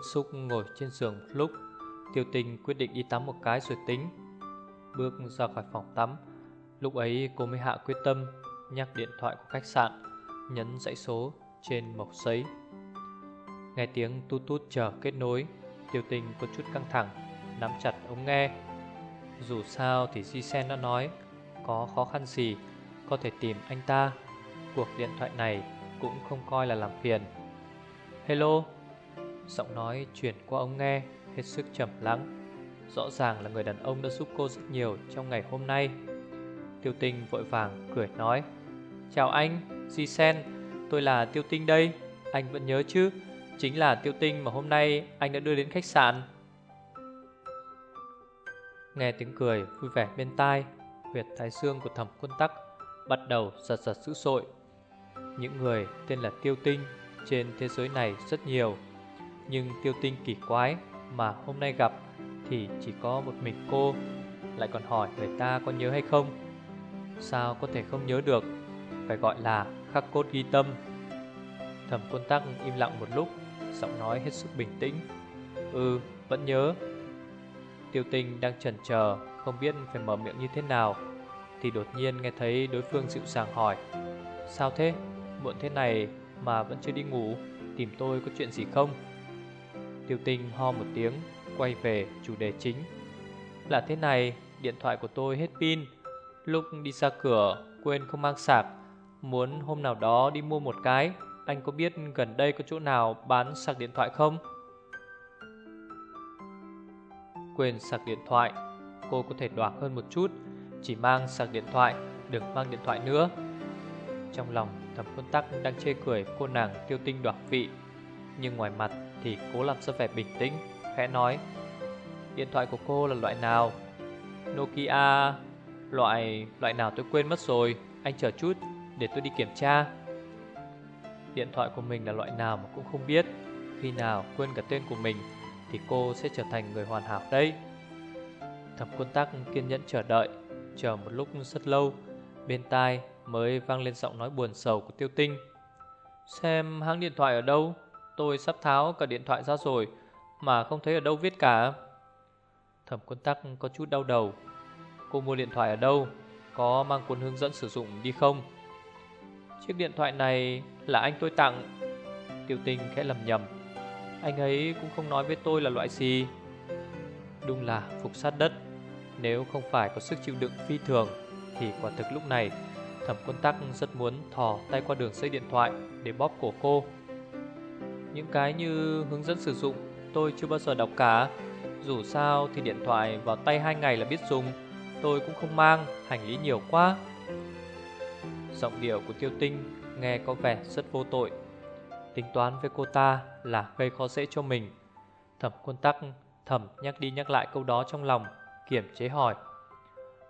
bức xúc ngồi trên giường một lúc, Tiêu tình quyết định đi tắm một cái rồi tính. Bước ra khỏi phòng tắm, Lúc ấy cô mới hạ quyết tâm, Nhắc điện thoại của khách sạn, Nhấn dãy số trên mộc giấy. Nghe tiếng tút tút chờ kết nối, Tiêu tình có chút căng thẳng, Nắm chặt ống nghe. Dù sao thì Di Sen đã nói, Có khó khăn gì Có thể tìm anh ta. Cuộc điện thoại này cũng không coi là làm phiền. Hello? Giọng nói chuyển qua ông nghe Hết sức trầm lắng. Rõ ràng là người đàn ông đã giúp cô rất nhiều Trong ngày hôm nay. Tiêu tinh vội vàng cười nói Chào anh, Di Sen Tôi là Tiêu tinh đây Anh vẫn nhớ chứ? Chính là Tiêu tinh mà hôm nay anh đã đưa đến khách sạn. Nghe tiếng cười vui vẻ bên tai Huyệt thái xương của thẩm quân tắc Bắt đầu giật giật dữ sội Những người tên là Tiêu tinh Trên thế giới này rất nhiều nhưng tiêu tinh kỳ quái mà hôm nay gặp thì chỉ có một mình cô. Lại còn hỏi người ta có nhớ hay không? Sao có thể không nhớ được? Phải gọi là khắc cốt ghi tâm. Thẩm quân tắc im lặng một lúc, Giọng nói hết sức bình tĩnh. Ừ vẫn nhớ. Tiêu tinh đang chần chờ, Không biết phải mở miệng như thế nào, Thì đột nhiên nghe thấy đối phương dịu dàng hỏi. Sao thế? Muộn thế này mà vẫn chưa đi ngủ, Tìm tôi có chuyện gì không? Tiêu tinh ho một tiếng, Quay về chủ đề chính. Là thế này, Điện thoại của tôi hết pin. Lúc đi ra cửa, Quên không mang sạc. Muốn hôm nào đó đi mua một cái. Anh có biết gần đây có chỗ nào bán sạc điện thoại không? Quên sạc điện thoại. Cô có thể đoạt hơn một chút. Chỉ mang sạc điện thoại, Đừng mang điện thoại nữa. Trong lòng thầm quân tắc đang chê cười cô nàng tiêu tinh đoạt vị. Nhưng ngoài mặt thì cố làm ra vẻ bình tĩnh, Khẽ nói, Điện thoại của cô là loại nào? Nokia, Loại loại nào tôi quên mất rồi, Anh chờ chút, để tôi đi kiểm tra. Điện thoại của mình là loại nào mà cũng không biết, Khi nào quên cả tên của mình Thì cô sẽ trở thành người hoàn hảo đây Thẩm quân tắc kiên nhẫn chờ đợi, Chờ một lúc rất lâu, Bên tai mới vang lên giọng nói buồn sầu của tiêu tinh. Xem hãng điện thoại ở đâu? Tôi sắp tháo cả điện thoại ra rồi, Mà không thấy ở đâu viết cả. Thẩm quân tắc có chút đau đầu. Cô mua điện thoại ở đâu? Có mang cuốn hướng dẫn sử dụng đi không? Chiếc điện thoại này là anh tôi tặng. Tiêu tinh khẽ lầm nhầm Anh ấy cũng không nói với tôi là loại gì. Đúng là phục sát đất. Nếu không phải có sức chịu đựng phi thường, Thì quả thực lúc này, Thẩm quân tắc rất muốn thò tay qua đường dây điện thoại Để bóp cổ cô những cái như hướng dẫn sử dụng tôi chưa bao giờ đọc cả. Dù sao thì điện thoại vào tay hai ngày là biết dùng. Tôi cũng không mang, hành lý nhiều quá. Giọng điệu của tiêu tinh nghe có vẻ rất vô tội. Tính toán với cô ta là gây khó dễ cho mình. Thẩm quân tắc thẩm nhắc đi nhắc lại câu đó trong lòng Kiểm chế hỏi.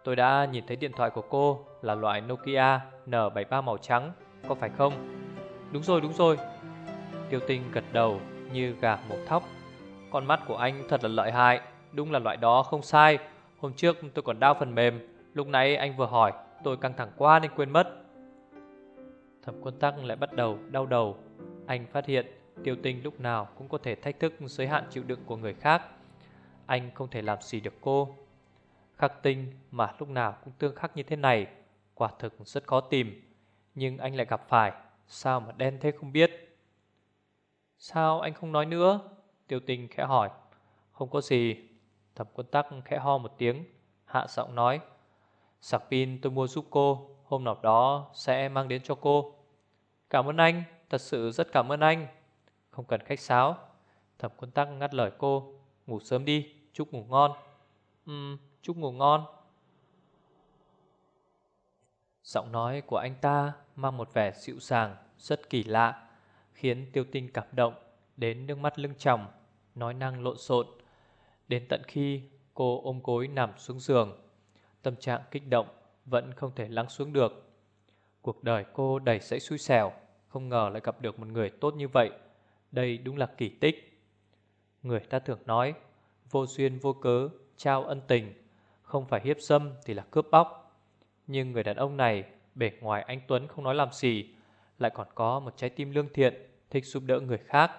Tôi đã nhìn thấy điện thoại của cô là loại Nokia N73 màu trắng Có phải không? Đúng rồi đúng rồi. Tiêu tinh gật đầu như gà một thóc. Con mắt của anh thật là lợi hại, Đúng là loại đó không sai. Hôm trước tôi còn đau phần mềm, Lúc nãy anh vừa hỏi, tôi căng thẳng quá nên quên mất. Thẩm quân tắc lại bắt đầu đau đầu. Anh phát hiện tiêu tinh lúc nào cũng có thể thách thức giới hạn chịu đựng của người khác. Anh không thể làm gì được cô. Khắc tinh mà lúc nào cũng tương khắc như thế này, Quả thực rất khó tìm. Nhưng anh lại gặp phải, Sao mà đen thế không biết. Sao anh không nói nữa? Tiêu tình khẽ hỏi. Không có gì. Thẩm quân tắc khẽ ho một tiếng. Hạ giọng nói. Sạc pin tôi mua giúp cô. Hôm nào đó sẽ mang đến cho cô. Cảm ơn anh. Thật sự rất cảm ơn anh. Không cần khách sáo. Thẩm quân tắc ngắt lời cô. Ngủ sớm đi. Chúc ngủ ngon. Ừm, chúc ngủ ngon. Giọng nói của anh ta mang một vẻ dịu dàng rất kỳ lạ, khiến tiêu tinh cảm động đến nước mắt lưng tròng, nói năng lộn xộn. Đến tận khi cô ôm gối nằm xuống giường, tâm trạng kích động vẫn không thể lắng xuống được. Cuộc đời cô đầy sẫy xui xẻo, không ngờ lại gặp được một người tốt như vậy. Đây đúng là kỳ tích. Người ta thường nói, vô duyên vô cớ, trao ân tình, không phải hiếp dâm thì là cướp bóc. Nhưng người đàn ông này, bề ngoài anh Tuấn không nói làm gì, lại còn có một trái tim lương thiện, thích giúp đỡ người khác,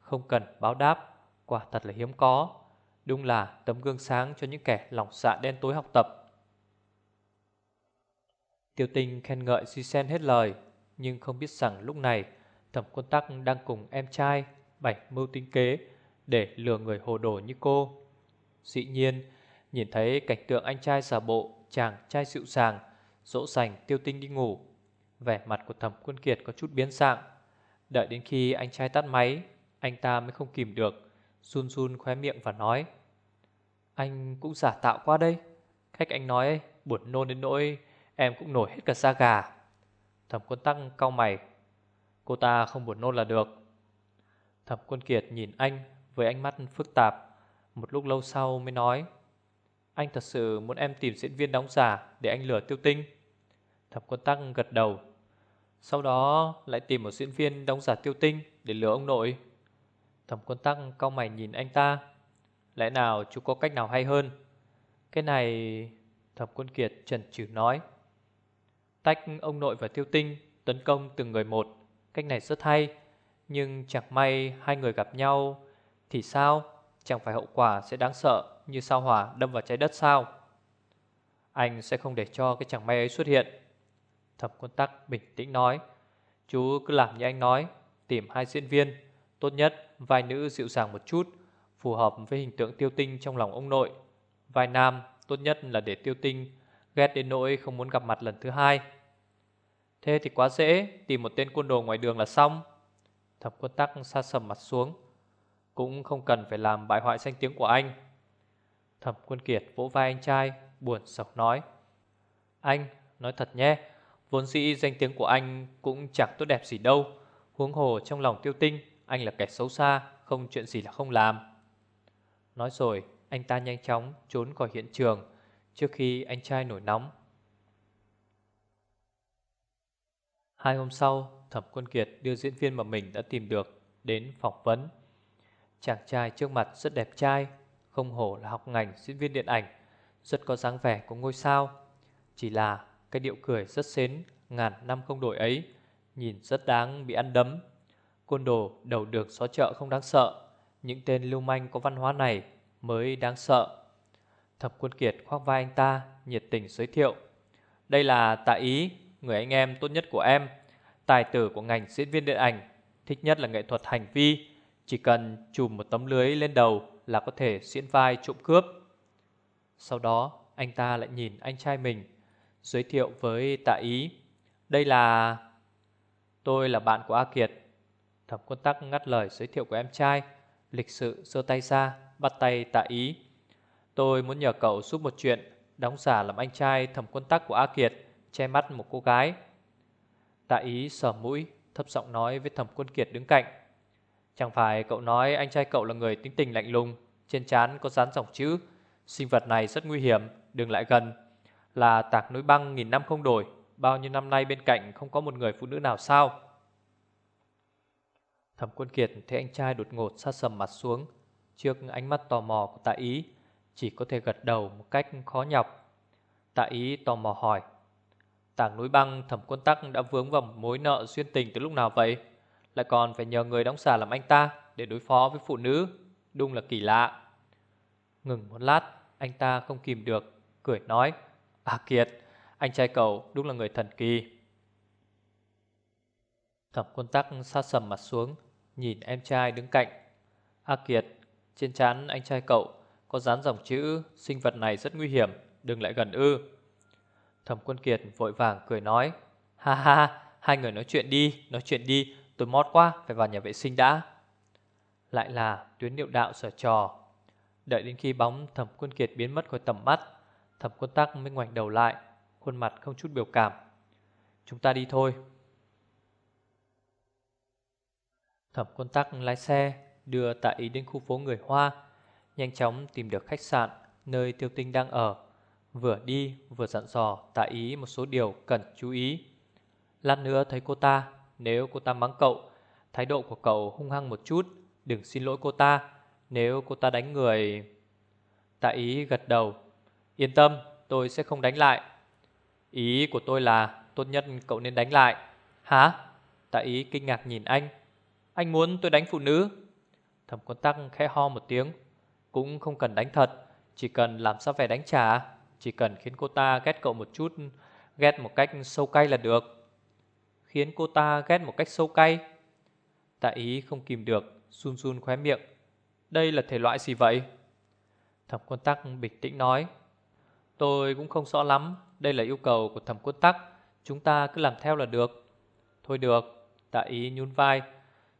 không cần báo đáp, quả thật là hiếm có. Đúng là tấm gương sáng cho những kẻ lòng dạ đen tối học tập. Tiêu tinh khen ngợi Si Sen hết lời, nhưng không biết rằng lúc này thẩm quân tắc đang cùng em trai bảy mưu tính kế để lừa người hồ đồ như cô. Dĩ nhiên, nhìn thấy cảnh tượng anh trai giả bộ, chàng trai dịu dàng, dỗ dành tiêu tinh đi ngủ. Vẻ mặt của thẩm quân kiệt có chút biến dạng. Đợi đến khi anh trai tắt máy, anh ta mới không kìm được, run run khóe miệng và nói. Anh cũng giả tạo qua đây. Khách anh nói buồn nôn đến nỗi em cũng nổi hết cả da gà. Thẩm quân tăng cau mày. Cô ta không buồn nôn là được. Thẩm quân kiệt nhìn anh với ánh mắt phức tạp. Một lúc lâu sau mới nói. Anh thật sự muốn em tìm diễn viên đóng giả để anh lừa tiêu tinh. Thẩm quân tăng gật đầu. Sau đó lại tìm một diễn viên đóng giả tiêu tinh để lừa ông nội. Thẩm quân tăng cau mày nhìn anh ta. Lẽ nào chú có cách nào hay hơn? Cái này, Thẩm quân kiệt trần trừ nói. Tách ông nội và tiêu tinh Tấn công từng người một. Cách này rất hay, Nhưng chẳng may hai người gặp nhau Thì sao? Chẳng phải hậu quả sẽ đáng sợ Như sao hỏa đâm vào trái đất sao? Anh sẽ không để cho cái chẳng may ấy xuất hiện. Thẩm quân tắc bình tĩnh nói Chú cứ làm như anh nói Tìm hai diễn viên Tốt nhất vai nữ dịu dàng một chút phù hợp với hình tượng tiêu tinh trong lòng ông nội. Vai nam tốt nhất là để tiêu tinh ghét đến nỗi không muốn gặp mặt lần thứ hai. Thế thì quá dễ, tìm một tên côn đồ ngoài đường là xong. Thập quân tắc xa sầm mặt xuống. Cũng không cần phải làm bại hoại danh tiếng của anh. Thẩm quân kiệt vỗ vai anh trai, buồn sọc nói. Anh, nói thật nhé, vốn dĩ danh tiếng của anh cũng chẳng tốt đẹp gì đâu. Huống hồ trong lòng tiêu tinh, anh là kẻ xấu xa, không chuyện gì là không làm. Nói rồi anh ta nhanh chóng trốn khỏi hiện trường Trước khi anh trai nổi nóng Hai hôm sau Thẩm Quân Kiệt đưa diễn viên mà mình đã tìm được Đến phỏng vấn Chàng trai trước mặt rất đẹp trai Không hổ là học ngành diễn viên điện ảnh Rất có dáng vẻ của ngôi sao Chỉ là cái điệu cười rất xến Ngàn năm không đổi ấy Nhìn rất đáng bị ăn đấm Côn đồ đầu đường xó chợ không đáng sợ những tên lưu manh có văn hóa này mới đáng sợ. Thập quân kiệt khoác vai anh ta, nhiệt tình giới thiệu. Đây là Tạ Ý, người anh em tốt nhất của em, tài tử của ngành diễn viên điện ảnh, thích nhất là nghệ thuật hành vi, chỉ cần chùm một tấm lưới lên đầu là có thể diễn vai trộm cướp. Sau đó, anh ta lại nhìn anh trai mình, giới thiệu với Tạ Ý. Đây là... Tôi là bạn của A Kiệt. Thẩm quân tắc ngắt lời giới thiệu của em trai. Lịch sự giơ tay ra, Bắt tay tạ ý Tôi muốn nhờ cậu giúp một chuyện, Đóng giả làm anh trai thẩm quân tắc của A Kiệt, Che mắt một cô gái Tạ ý sờ mũi, Thấp giọng nói với thẩm quân kiệt đứng cạnh Chẳng phải cậu nói anh trai cậu là người tính tình lạnh lùng, Trên trán có dán dòng chữ, Sinh vật này rất nguy hiểm, Đừng lại gần là tạc núi băng nghìn năm không đổi, Bao nhiêu năm nay bên cạnh không có một người phụ nữ nào sao? Thẩm quân kiệt thấy anh trai đột ngột sa sầm mặt xuống, Trước ánh mắt tò mò của tạ ý, Chỉ có thể gật đầu một cách khó nhọc. Tạ ý tò mò hỏi Tảng núi băng, thẩm quân tắc đã vướng vào một mối nợ xuyên tình từ lúc nào vậy? Lại còn phải nhờ người đóng xà làm anh ta Để đối phó với phụ nữ, Đúng là kỳ lạ. Ngừng một lát, Anh ta không kìm được, Cười nói À Kiệt, Anh trai cậu đúng là người thần kỳ. Thẩm quân tắc sát sầm mặt xuống, Nhìn em trai đứng cạnh. A Kiệt, Trên trán anh trai cậu Có dán dòng chữ Sinh vật này rất nguy hiểm, Đừng lại gần ư Thẩm quân Kiệt vội vàng cười nói, Ha ha, Hai người nói chuyện đi, Nói chuyện đi, Tôi mót quá, Phải vào nhà vệ sinh đã Lại là tuyến niệu đạo sở trò. Đợi đến khi bóng thẩm quân Kiệt biến mất khỏi tầm mắt Thẩm quân tắc mới ngoảnh đầu lại Khuôn mặt không chút biểu cảm Chúng ta đi thôi Thẩm quân tắc lái xe đưa tạ ý đến khu phố người Hoa, nhanh chóng tìm được khách sạn nơi tiêu tinh đang ở. Vừa đi vừa dặn dò tạ ý một số điều cần chú ý. Lát nữa thấy cô ta, nếu cô ta mắng cậu, thái độ của cậu hung hăng một chút, đừng xin lỗi cô ta. Nếu cô ta đánh người... Tạ ý gật đầu. Yên tâm, tôi sẽ không đánh lại. Ý của tôi là tốt nhất cậu nên đánh lại. Hả? Tạ ý kinh ngạc nhìn anh. Anh muốn tôi đánh phụ nữ? Thẩm quân tắc khẽ ho một tiếng. Cũng không cần đánh thật, chỉ cần làm sao vẻ đánh trả. Chỉ cần khiến cô ta ghét cậu một chút, ghét một cách sâu cay là được. Khiến cô ta ghét một cách sâu cay. Tạ ý không kìm được, run run khóe miệng. Đây là thể loại gì vậy? Thẩm quân tắc bình tĩnh nói. Tôi cũng không rõ lắm, đây là yêu cầu của thẩm quân tắc, chúng ta cứ làm theo là được. Thôi được, tạ ý nhún vai.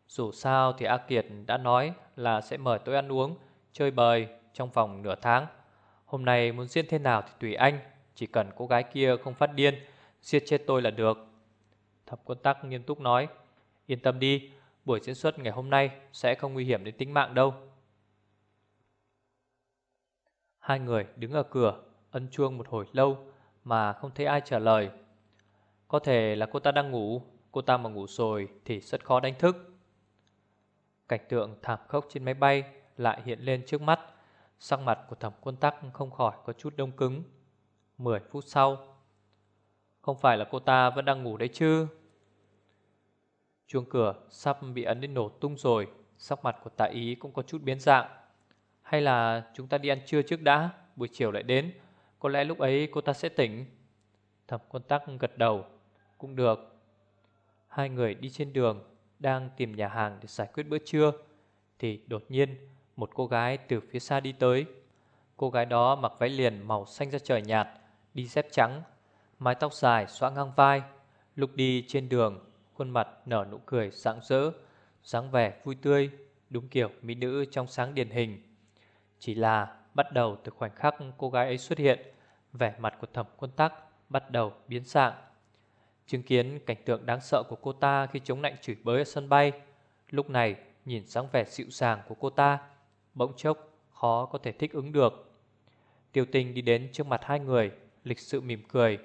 Dù sao thì A Kiệt đã nói là sẽ mời tôi ăn uống, chơi bời trong vòng nửa tháng. Hôm nay muốn diễn thế nào thì tùy anh, chỉ cần cô gái kia không phát điên, giết chết tôi là được. Thập quân tắc nghiêm túc nói, yên tâm đi, buổi diễn xuất ngày hôm nay sẽ không nguy hiểm đến tính mạng đâu. Hai người đứng ở cửa, ân chuông một hồi lâu mà không thấy ai trả lời. Có thể là cô ta đang ngủ, cô ta mà ngủ rồi thì rất khó đánh thức. Cảnh tượng thảm khốc trên máy bay lại hiện lên trước mắt, sắc mặt của thẩm quân tắc không khỏi có chút đông cứng. Mười phút sau, không phải là cô ta vẫn đang ngủ đấy chứ? Chuông cửa sắp bị ấn đến nổ tung rồi, sắc mặt của tạ ý cũng có chút biến dạng. Hay là chúng ta đi ăn trưa trước đã, buổi chiều lại đến, có lẽ lúc ấy cô ta sẽ tỉnh. Thẩm quân tắc gật đầu, cũng được. Hai người đi trên đường, đang tìm nhà hàng để giải quyết bữa trưa, thì đột nhiên một cô gái từ phía xa đi tới. Cô gái đó mặc váy liền màu xanh da trời nhạt, đi dép trắng, mái tóc dài xõa ngang vai. Lúc đi trên đường, khuôn mặt nở nụ cười rạng rỡ, dáng vẻ vui tươi, đúng kiểu mỹ nữ trong sáng điển hình. Chỉ là bắt đầu từ khoảnh khắc cô gái ấy xuất hiện, vẻ mặt của thẩm quân tắc bắt đầu biến dạng. Chứng kiến cảnh tượng đáng sợ của cô ta khi chống nạnh chửi bới ở sân bay, lúc này nhìn dáng vẻ dịu dàng của cô ta, bỗng chốc khó có thể thích ứng được. Tiêu tình đi đến trước mặt hai người, lịch sự mỉm cười,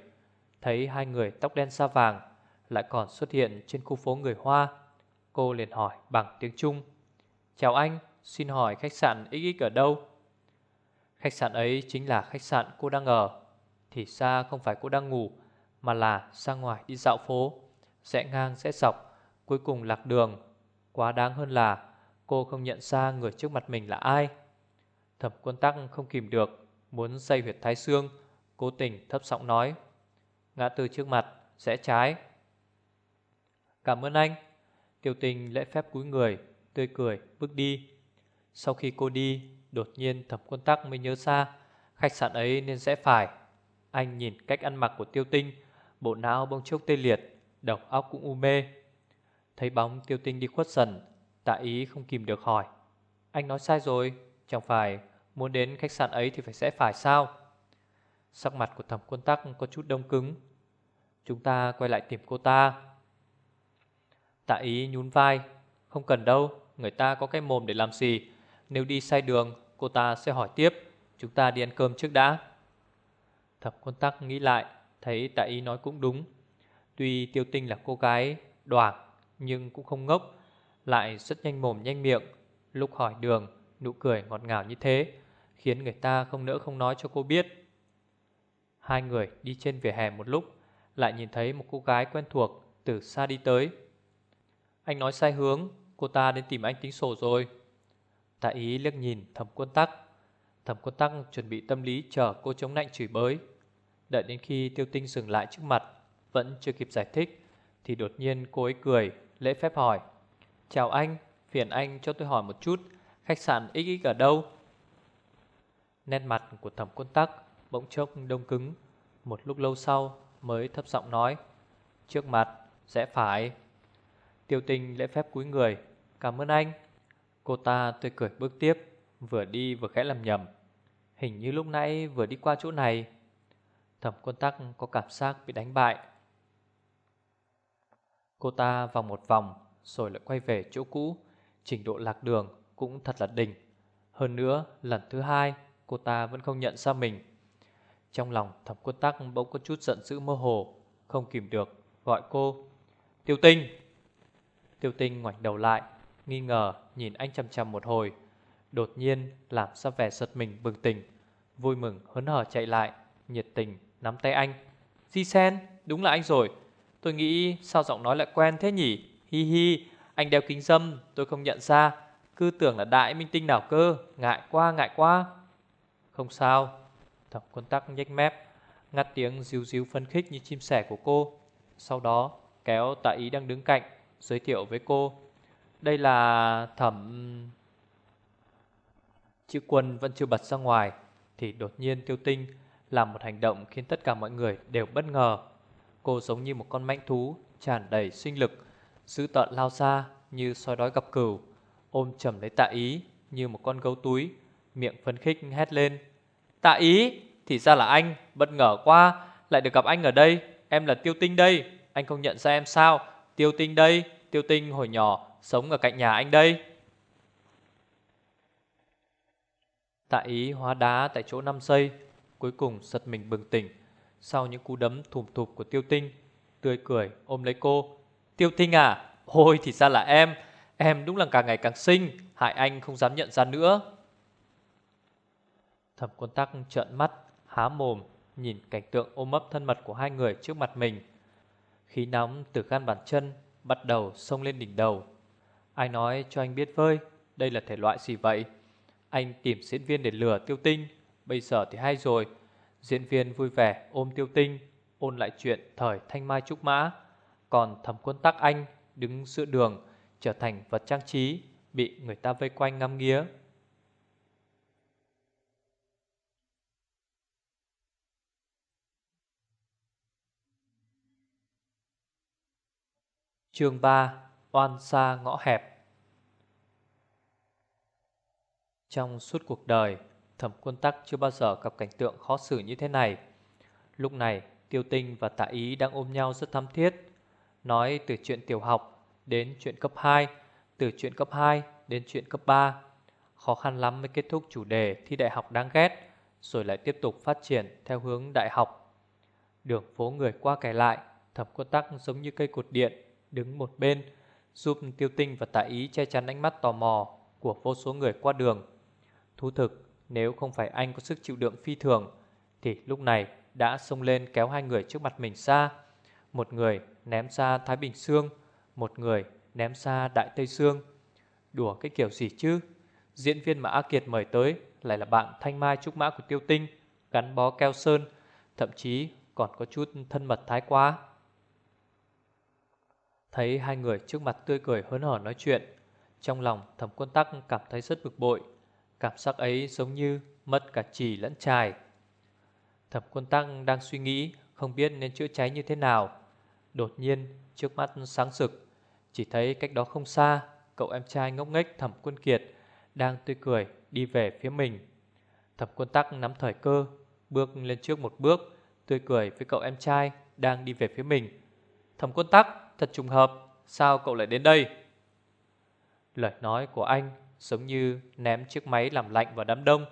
thấy hai người tóc đen xa vàng lại còn xuất hiện trên khu phố người Hoa. Cô liền hỏi bằng tiếng Trung. Chào anh, xin hỏi khách sạn XX ở đâu? Khách sạn ấy chính là khách sạn cô đang ở. Thì ra không phải cô đang ngủ, mà là ra ngoài đi dạo phố, rẽ ngang rẽ dọc, cuối cùng lạc đường. Quá đáng hơn là cô không nhận ra người trước mặt mình là ai. Thẩm quân tắc không kìm được, muốn dây huyệt thái xương, cố tình thấp giọng nói. Ngã từ trước mặt, rẽ trái. Cảm ơn anh. Tiểu tình lễ phép cúi người, tươi cười, bước đi. Sau khi cô đi, đột nhiên thẩm quân tắc mới nhớ ra, khách sạn ấy nên sẽ phải. Anh nhìn cách ăn mặc của tiêu tinh, bộ não bông chốc tê liệt, đầu óc cũng u mê. Thấy bóng tiêu tinh đi khuất dần, tạ ý không kìm được hỏi. Anh nói sai rồi, chẳng phải muốn đến khách sạn ấy thì phải sẽ phải sao? Sắc mặt của thẩm quân tắc có chút đông cứng. Chúng ta quay lại tìm cô ta. Tạ ý nhún vai, không cần đâu, người ta có cái mồm để làm gì. Nếu đi sai đường, cô ta sẽ hỏi tiếp, chúng ta đi ăn cơm trước đã. Thẩm quân tắc nghĩ lại, Thấy tại ý nói cũng đúng. Tuy tiêu tinh là cô gái đoảng Nhưng cũng không ngốc Lại rất nhanh mồm nhanh miệng Lúc hỏi đường Nụ cười ngọt ngào như thế Khiến người ta không nỡ không nói cho cô biết. Hai người đi trên vỉa hè một lúc Lại nhìn thấy một cô gái quen thuộc Từ xa đi tới. Anh nói sai hướng Cô ta đến tìm anh tính sổ rồi. Tạ ý liếc nhìn thẩm quân tắc. Thẩm quân tắc chuẩn bị tâm lý chờ cô chống nạnh chửi bới. Đợi đến khi tiêu tinh dừng lại trước mặt Vẫn chưa kịp giải thích Thì đột nhiên cô ấy cười Lễ phép hỏi Chào anh, phiền anh cho tôi hỏi một chút Khách sạn XX ở đâu? Nét mặt của thẩm quân tắc Bỗng chốc đông cứng. Một lúc lâu sau mới thấp giọng nói Trước mặt, sẽ phải. Tiêu tinh lễ phép cúi người Cảm ơn anh. Cô ta tươi cười bước tiếp, Vừa đi vừa khẽ làm nhầm. Hình như lúc nãy vừa đi qua chỗ này. Thẩm quân tắc có cảm giác bị đánh bại. Cô ta vòng một vòng, Rồi lại quay về chỗ cũ. Trình độ lạc đường cũng thật là đỉnh. Hơn nữa, lần thứ hai, Cô ta vẫn không nhận ra mình. Trong lòng thẩm quân tắc bỗng có chút giận dữ mơ hồ, Không kìm được, Gọi cô Tiêu tinh. Tiêu tinh ngoảnh đầu lại Nghi ngờ nhìn anh chăm chầm một hồi. Đột nhiên, làm ra vẻ giật mình, bừng tỉnh. Vui mừng, hớn hở chạy lại, Nhiệt tình, nắm tay anh. Di Sen, đúng là anh rồi. Tôi nghĩ sao giọng nói lại quen thế nhỉ? Hi hi, anh đeo kính dâm, tôi không nhận ra. Cứ tưởng là đại minh tinh nào cơ, Ngại quá ngại quá. Không sao. Thẩm quân tắc nhếch mép, Ngắt tiếng ríu ríu phân khích như chim sẻ của cô. Sau đó, kéo tạ ý đang đứng cạnh, Giới thiệu với cô. Đây là thẩm Chữ quân vẫn chưa bật ra ngoài, Thì đột nhiên tiêu tinh Làm một hành động khiến tất cả mọi người đều bất ngờ. Cô giống như một con mãnh thú, Tràn đầy sinh lực Giữ tợn lao xa như soi đói gặp cừu, Ôm chầm lấy tạ ý Như một con gấu túi, Miệng phấn khích hét lên. Tạ ý, thì ra là anh, Bất ngờ quá, lại được gặp anh ở đây, Em là tiêu tinh đây, Anh không nhận ra em sao? Tiêu tinh đây, Tiêu tinh hồi nhỏ sống ở cạnh nhà anh đây. Tạ ý hóa đá tại chỗ 5 giây, Cuối cùng giật mình bừng tỉnh Sau những cú đấm thùm thụp của tiêu tinh. Tươi cười ôm lấy cô. Tiêu tinh à Ôi thì ra là em. Em đúng là càng ngày càng xinh, Hại anh không dám nhận ra nữa. Thẩm quân tắc trợn mắt, Há mồm Nhìn cảnh tượng ôm ấp thân mật của hai người trước mặt mình. Khí nóng từ gan bàn chân Bắt đầu sông lên đỉnh đầu. Ai nói cho anh biết vơi, Đây là thể loại gì vậy? Anh tìm diễn viên để lừa tiêu tinh Bây giờ thì hay rồi. Diễn viên vui vẻ ôm tiêu tinh Ôn lại chuyện thời thanh mai trúc mã. Còn thẩm quân tắc anh Đứng giữa đường Trở thành vật trang trí Bị người ta vây quanh ngắm nghía. Chương 3 Oan xa ngõ hẹp. Trong suốt cuộc đời, Thẩm quân tắc chưa bao giờ gặp cảnh tượng khó xử như thế này. Lúc này, Tiêu tinh và tạ ý đang ôm nhau rất thắm thiết, Nói từ chuyện tiểu học đến chuyện cấp 2 Từ chuyện cấp 2 đến chuyện cấp 3 Khó khăn lắm mới kết thúc chủ đề thi đại học đáng ghét, Rồi lại tiếp tục phát triển theo hướng đại học. Đường phố người qua kẻ lại, Thẩm quân tắc giống như cây cột điện, đứng một bên Giúp tiêu tinh và tạ ý che chắn ánh mắt tò mò Của vô số người qua đường. Thú thực, nếu không phải anh có sức chịu đựng phi thường, Thì lúc này đã xông lên kéo hai người trước mặt mình xa Một người ném ra Thái Bình Sương, Một người ném ra Đại Tây Sương. Đùa cái kiểu gì chứ? Diễn viên mà A Kiệt mời tới Lại là bạn thanh mai trúc mã của tiêu tinh, Gắn bó keo sơn, Thậm chí còn có chút thân mật thái quá. Thấy hai người trước mặt tươi cười hớn hở nói chuyện. Trong lòng, thẩm quân tắc cảm thấy rất bực bội. Cảm giác ấy giống như mất cả chỉ lẫn trài. Thẩm quân tắc đang suy nghĩ, Không biết nên chữa cháy như thế nào. Đột nhiên, trước mắt sáng sực, Chỉ thấy cách đó không xa, Cậu em trai ngốc nghếch thẩm quân kiệt Đang tươi cười đi về phía mình. Thẩm quân tắc nắm thời cơ, Bước lên trước một bước, Tươi cười với cậu em trai Đang đi về phía mình. Thẩm quân tắc! Thật trùng hợp, Sao cậu lại đến đây? Lời nói của anh Giống như ném chiếc máy làm lạnh vào đám đông,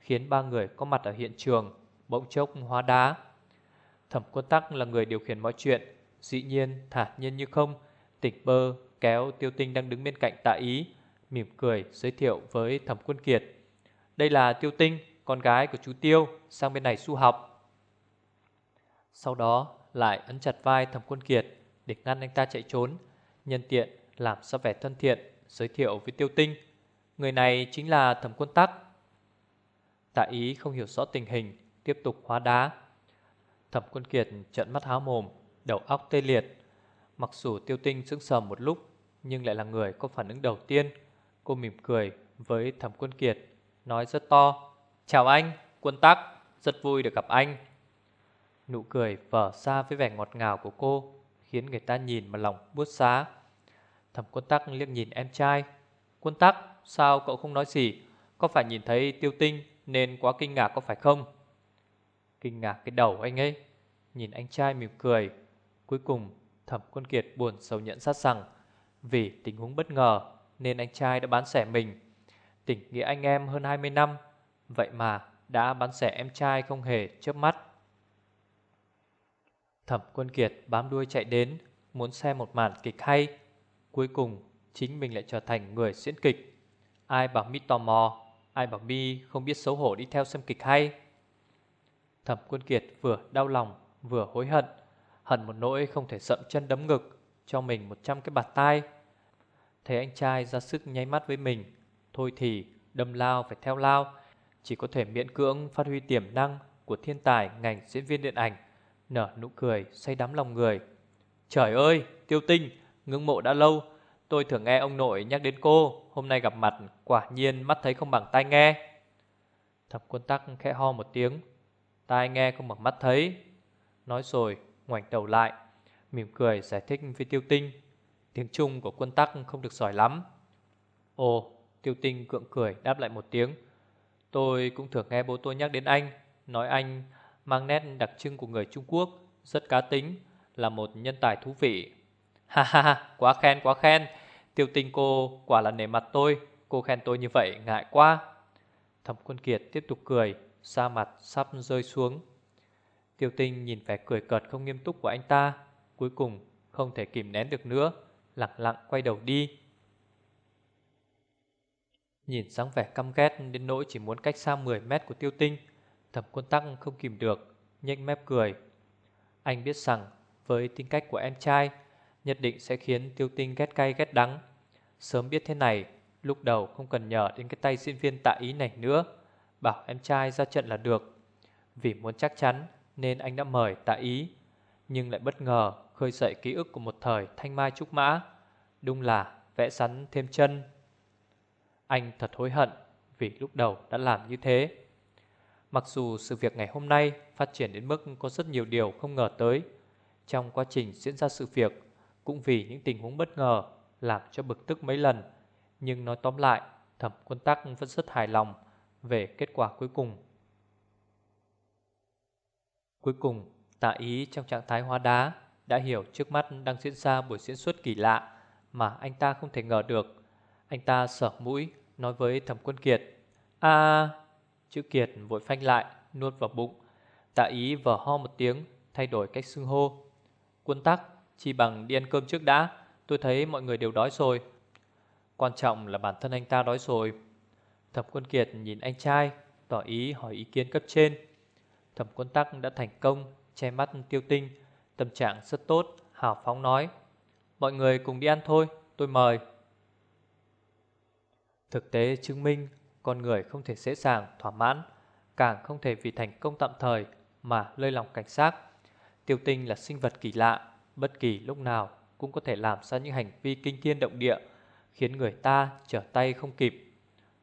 Khiến ba người có mặt ở hiện trường Bỗng chốc hóa đá. Thẩm quân tắc là người điều khiển mọi chuyện, Dĩ nhiên thản nhiên như không Tỉnh bơ kéo tiêu tinh đang đứng bên cạnh tạ ý, Mỉm cười giới thiệu với thẩm quân kiệt. Đây là tiêu tinh, Con gái của chú Tiêu, Sang bên này du học. Sau đó lại ấn chặt vai thẩm quân kiệt để ngăn anh ta chạy trốn, nhân tiện làm ra vẻ thân thiện, giới thiệu với Tiêu Tinh. Người này chính là Thẩm Quân Tắc. Tạ ý không hiểu rõ tình hình, tiếp tục hóa đá. Thẩm Quân Kiệt trận mắt há mồm, đầu óc tê liệt. Mặc dù Tiêu Tinh sững sờ một lúc, nhưng lại là người có phản ứng đầu tiên. Cô mỉm cười với Thẩm Quân Kiệt, nói rất to. Chào anh, Quân Tắc, rất vui được gặp anh. Nụ cười vở xa với vẻ ngọt ngào của cô khiến người ta nhìn mà lòng buốt xá. Thẩm quân tắc liếc nhìn em trai. Quân tắc, sao cậu không nói gì? Có phải nhìn thấy tiêu tinh nên quá kinh ngạc có phải không? Kinh ngạc cái đầu anh ấy. Nhìn anh trai mỉm cười. Cuối cùng thẩm quân kiệt buồn sầu nhận sát rằng Vì tình huống bất ngờ nên anh trai đã bán rẻ mình. Tình nghĩa anh em hơn 20 năm, vậy mà đã bán rẻ em trai không hề chớp mắt. Thẩm Quân Kiệt bám đuôi chạy đến, muốn xem một màn kịch hay. Cuối cùng, chính mình lại trở thành người diễn kịch. Ai bảo mi tò mò, ai bảo mi không biết xấu hổ đi theo xem kịch hay. Thẩm Quân Kiệt vừa đau lòng, vừa hối hận, hận một nỗi không thể sậm chân đấm ngực, cho mình 100 cái bạt tai. Thấy anh trai ra sức nháy mắt với mình, thôi thì đâm lao phải theo lao, chỉ có thể miễn cưỡng phát huy tiềm năng của thiên tài ngành diễn viên điện ảnh, nở nụ cười say đắm lòng người. Trời ơi, Tiêu Tinh, ngưỡng mộ đã lâu, tôi thường nghe ông nội nhắc đến cô, hôm nay gặp mặt quả nhiên mắt thấy không bằng tai nghe. Thập quân tắc khẽ ho một tiếng, tai nghe không bằng mắt thấy. Nói rồi, ngoảnh đầu lại, mỉm cười giải thích với Tiêu Tinh. Tiếng Trung của quân tắc không được giỏi lắm. Ồ, Tiêu Tinh cượng cười đáp lại một tiếng. Tôi cũng thường nghe bố tôi nhắc đến anh, nói anh mang nét đặc trưng của người Trung Quốc, rất cá tính, là một nhân tài thú vị. Ha ha ha, quá khen quá khen, tiêu tinh cô quả là nể mặt tôi, cô khen tôi như vậy ngại quá. Thẩm quân kiệt tiếp tục cười, da mặt sắp rơi xuống. Tiêu tinh nhìn vẻ cười cợt không nghiêm túc của anh ta, cuối cùng không thể kìm nén được nữa, lặng lặng quay đầu đi. Nhìn dáng vẻ căm ghét đến nỗi chỉ muốn cách xa 10 mét của tiêu tinh, thẩm quân tắc không kìm được, nhếch mép cười. Anh biết rằng với tính cách của em trai, nhất định sẽ khiến tiêu tinh ghét cay ghét đắng. Sớm biết thế này, lúc đầu không cần nhờ đến cái tay diễn viên tạ ý này nữa, bảo em trai ra trận là được. Vì muốn chắc chắn nên anh đã mời tạ ý, nhưng lại bất ngờ khơi dậy ký ức của một thời thanh mai trúc mã. Đúng là vẽ sắn thêm chân. Anh thật hối hận vì lúc đầu đã làm như thế. Mặc dù sự việc ngày hôm nay phát triển đến mức có rất nhiều điều không ngờ tới, trong quá trình diễn ra sự việc cũng vì những tình huống bất ngờ làm cho bực tức mấy lần, nhưng nói tóm lại, Thẩm Quân Tắc vẫn rất hài lòng về kết quả cuối cùng. Cuối cùng, Tạ Ý trong trạng thái hóa đá đã hiểu trước mắt đang diễn ra buổi diễn xuất kỳ lạ mà anh ta không thể ngờ được. Anh ta sở mũi nói với Thẩm Quân Kiệt: "A" Chữ Kiệt vội phanh lại, nuốt vào bụng. Tạ Ý vờ ho một tiếng, thay đổi cách xưng hô. Quân tắc, chỉ bằng đi ăn cơm trước đã, tôi thấy mọi người đều đói rồi. Quan trọng là bản thân anh ta đói rồi. Thẩm quân Kiệt nhìn anh trai, tỏ ý hỏi ý kiến cấp trên. Thẩm quân tắc đã thành công, che mắt tiêu tinh, tâm trạng rất tốt, hào phóng nói. Mọi người cùng đi ăn thôi, tôi mời. Thực tế chứng minh con người không thể dễ dàng thỏa mãn, càng không thể vì thành công tạm thời mà lơi lòng cảnh giác. Tiêu tinh là sinh vật kỳ lạ, bất kỳ lúc nào cũng có thể làm ra những hành vi kinh thiên động địa, khiến người ta trở tay không kịp.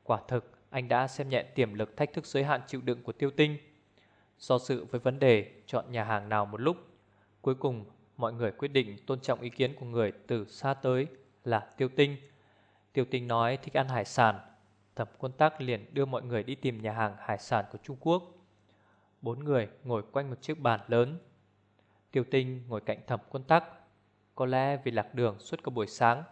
Quả thực, anh đã xem nhẹ tiềm lực thách thức giới hạn chịu đựng của tiêu tinh. Do sự với vấn đề chọn nhà hàng nào một lúc, cuối cùng mọi người quyết định tôn trọng ý kiến của người từ xa tới là tiêu tinh. Tiêu tinh nói thích ăn hải sản, thẩm quân tác liền đưa mọi người đi tìm nhà hàng hải sản của Trung Quốc. Bốn người ngồi quanh một chiếc bàn lớn. Tiêu tinh ngồi cạnh thẩm quân tắc. Có lẽ vì lạc đường suốt cả buổi sáng,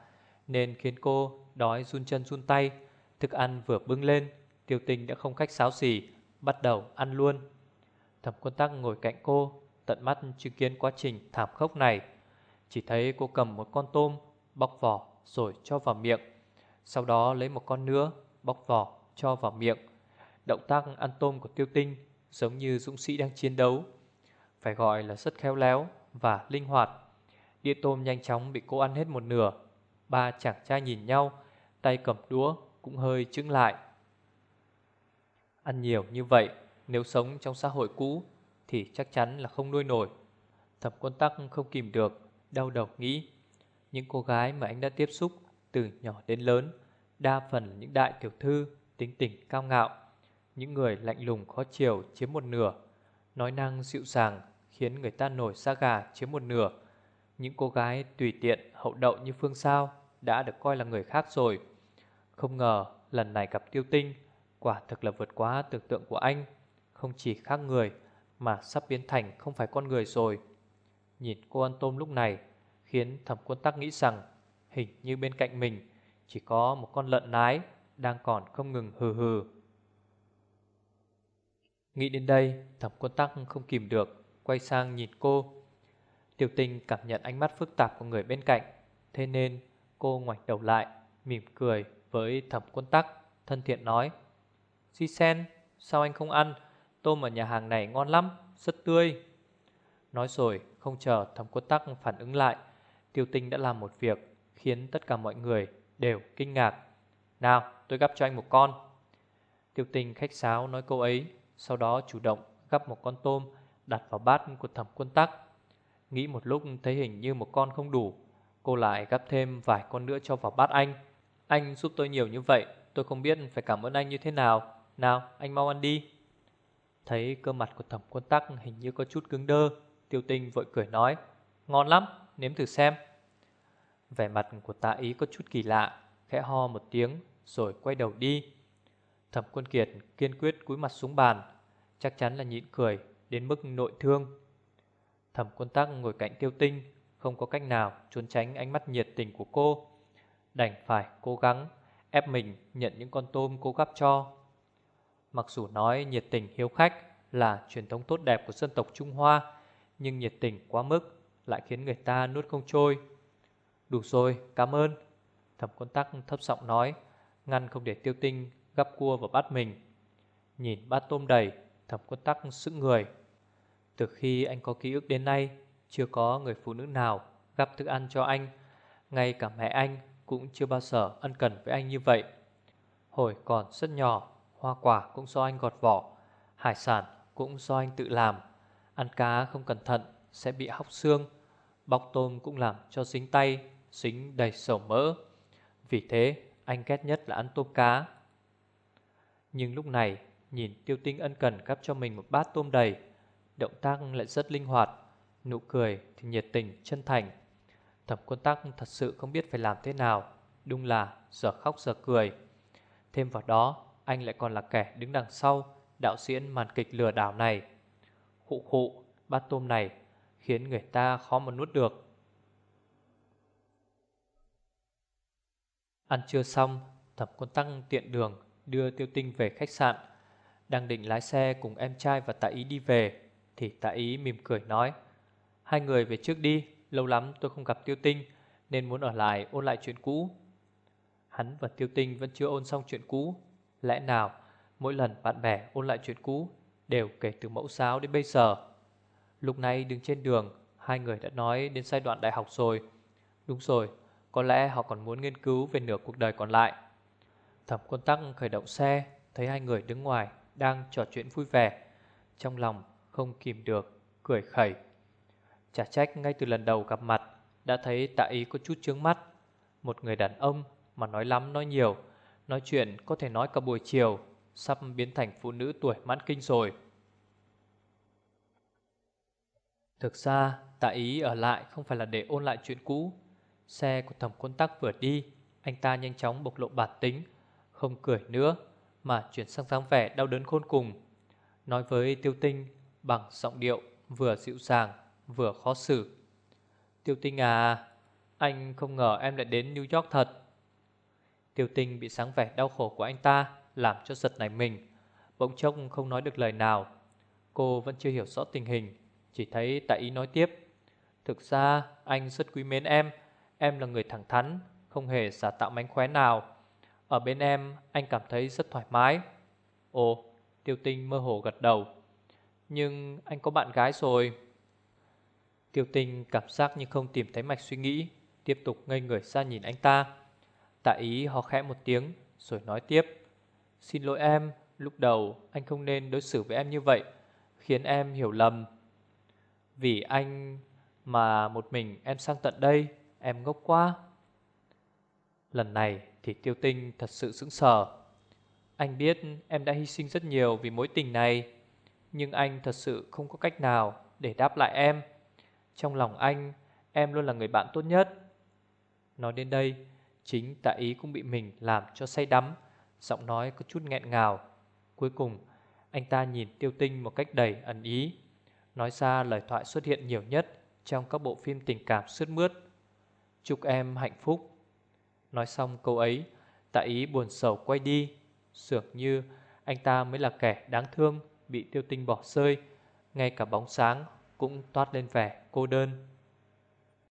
Nên khiến cô đói run chân run tay, Thức ăn vừa bưng lên, Tiêu tinh đã không cách sáo gì, Bắt đầu ăn luôn. Thẩm quân tắc ngồi cạnh cô, Tận mắt chứng kiến quá trình thảm khốc này. Chỉ thấy cô cầm một con tôm, Bóc vỏ rồi cho vào miệng, Sau đó lấy một con nữa Bóc vỏ cho vào miệng Động tác ăn tôm của tiêu tinh Giống như dũng sĩ đang chiến đấu phải gọi là rất khéo léo và linh hoạt. Đĩa tôm nhanh chóng bị cô ăn hết một nửa. Ba chàng trai nhìn nhau, tay cầm đũa cũng hơi chững lại. Ăn nhiều như vậy, nếu sống trong xã hội cũ thì chắc chắn là không nuôi nổi. Thẩm quân tắc không kìm được, đau đầu nghĩ. Những cô gái mà anh đã tiếp xúc từ nhỏ đến lớn, đa phần là những đại tiểu thư, tính tình cao ngạo. Những người lạnh lùng khó chiều chiếm một nửa, nói năng dịu dàng khiến người ta nổi da gà chiếm một nửa. Những cô gái tùy tiện hậu đậu như Phương Sao đã được coi là người khác rồi. Không ngờ lần này gặp tiêu tinh, quả thực là vượt quá tưởng tượng của anh. Không chỉ khác người mà sắp biến thành không phải con người rồi. Nhìn cô ăn tôm lúc này khiến thẩm quân tắc nghĩ rằng Hình như bên cạnh mình chỉ có một con lợn nái Đang còn không ngừng hừ hừ. Nghĩ đến đây, Thẩm quân tắc không kìm được, Quay sang nhìn cô. Tiêu tinh cảm nhận ánh mắt phức tạp của người bên cạnh, Thế nên cô ngoảnh đầu lại, Mỉm cười với thẩm quân tắc, Thân thiện nói, Si sen, sao anh không ăn? Tôm ở nhà hàng này ngon lắm, Rất tươi. Nói rồi, không chờ thẩm quân tắc phản ứng lại Tiêu tinh đã làm một việc Khiến tất cả mọi người đều kinh ngạc. Nào tôi gắp cho anh một con. Tiêu Tình khách sáo nói câu ấy Sau đó chủ động gắp một con tôm Đặt vào bát của thẩm quân tắc. Nghĩ một lúc thấy hình như một con không đủ Cô lại gắp thêm vài con nữa cho vào bát anh. Anh giúp tôi nhiều như vậy Tôi không biết phải cảm ơn anh như thế nào. Nào anh mau ăn đi. Thấy cơ mặt của thẩm quân tắc hình như có chút cứng đơ Tiêu tinh vội cười nói Ngon lắm, nếm thử xem. Vẻ mặt của tạ ý có chút kỳ lạ, Khẽ ho một tiếng, Rồi quay đầu đi. Thẩm quân kiệt kiên quyết cúi mặt xuống bàn, Chắc chắn là nhịn cười Đến mức nội thương. Thẩm quân tắc ngồi cạnh tiêu tinh, Không có cách nào trốn tránh ánh mắt nhiệt tình của cô. Đành phải cố gắng Ép mình nhận những con tôm cô gắp cho. Mặc dù nói nhiệt tình hiếu khách Là truyền thống tốt đẹp của dân tộc Trung Hoa, Nhưng nhiệt tình quá mức Lại khiến người ta nuốt không trôi. Đủ rồi, cảm ơn. Thẩm quân tắc thấp giọng nói Ngăn không để tiêu tinh gắp cua vào bát mình. Nhìn bát tôm đầy Thẩm quân tắc sững người. Từ khi anh có ký ức đến nay Chưa có người phụ nữ nào gắp thức ăn cho anh. Ngay cả mẹ anh cũng chưa bao giờ ân cần với anh như vậy. Hồi còn rất nhỏ Hoa quả cũng do anh gọt vỏ Hải sản cũng do anh tự làm. Ăn cá không cẩn thận sẽ bị hóc xương Bóc tôm cũng làm cho dính tay. Dính đầy sầu mỡ. Vì thế anh ghét nhất là ăn tôm cá. Nhưng lúc này Nhìn tiêu tinh ân cần gắp cho mình một bát tôm đầy Động tác lại rất linh hoạt Nụ cười thì nhiệt tình, chân thành. Thẩm quân tắc thật sự không biết phải làm thế nào Đúng là giờ khóc giờ cười. Thêm vào đó Anh lại còn là kẻ đứng đằng sau Đạo diễn màn kịch lừa đảo này. Khụ khụ Bát tôm này Khiến người ta khó mà nuốt được. Ăn trưa xong, Thẩm quân tăng tiện đường Đưa tiêu tinh về khách sạn. Đang định lái xe cùng em trai và tạ ý đi về, Thì tạ ý mỉm cười nói, Hai người về trước đi, Lâu lắm tôi không gặp tiêu tinh, Nên muốn ở lại ôn lại chuyện cũ. Hắn và tiêu tinh vẫn chưa ôn xong chuyện cũ. Lẽ nào mỗi lần bạn bè ôn lại chuyện cũ Đều kể từ mẫu giáo đến bây giờ? Lúc này đứng trên đường, Hai người đã nói đến giai đoạn đại học rồi. Đúng rồi có lẽ họ còn muốn nghiên cứu về nửa cuộc đời còn lại. Thẩm quân tắc khởi động xe, Thấy hai người đứng ngoài Đang trò chuyện vui vẻ. Trong lòng không kìm được, Cười khẩy. Chả trách ngay từ lần đầu gặp mặt, Đã thấy tạ ý có chút chướng mắt. Một người đàn ông mà nói lắm nói nhiều, Nói chuyện có thể nói cả buổi chiều, Sắp biến thành phụ nữ tuổi mãn kinh rồi. Thực ra, tạ ý ở lại không phải là để ôn lại chuyện cũ. Xe của thẩm quân tắc vừa đi, Anh ta nhanh chóng bộc lộ bản tính, Không cười nữa, Mà chuyển sang dáng vẻ đau đớn khôn cùng. Nói với tiêu tinh, Bằng giọng điệu vừa dịu dàng, Vừa khó xử. Tiêu tinh à Anh không ngờ em lại đến New York thật. Tiêu tinh bị sáng vẻ đau khổ của anh ta Làm cho giật nảy mình, Bỗng chốc không nói được lời nào. Cô vẫn chưa hiểu rõ tình hình, chỉ thấy tại ý nói tiếp, Thực ra anh rất quý mến em Em là người thẳng thắn, Không hề giả tạo mánh khóe nào. Ở bên em, anh cảm thấy rất thoải mái. Ồ, Tiêu tinh mơ hồ gật đầu. Nhưng anh có bạn gái rồi. Tiêu tinh cảm giác như không tìm thấy mạch suy nghĩ, Tiếp tục ngây người ra nhìn anh ta. Tạ ý ho khẽ một tiếng, Rồi nói tiếp. Xin lỗi em, Lúc đầu anh không nên đối xử với em như vậy, Khiến em hiểu lầm. Vì anh mà một mình em sang tận đây. Em ngốc quá. Lần này thì tiêu tinh thật sự sững sờ. Anh biết em đã hy sinh rất nhiều vì mối tình này, Nhưng anh thật sự không có cách nào để đáp lại em. Trong lòng anh, Em luôn là người bạn tốt nhất. Nói đến đây, Chính tạ ý cũng bị mình làm cho say đắm, Giọng nói có chút nghẹn ngào. Cuối cùng, Anh ta nhìn tiêu tinh một cách đầy ẩn ý, Nói ra lời thoại xuất hiện nhiều nhất Trong các bộ phim tình cảm sướt mướt. Chúc em hạnh phúc. Nói xong câu ấy, Tạ ý buồn sầu quay đi, Dường như anh ta mới là kẻ đáng thương Bị tiêu tinh bỏ rơi. Ngay cả bóng sáng cũng toát lên vẻ cô đơn.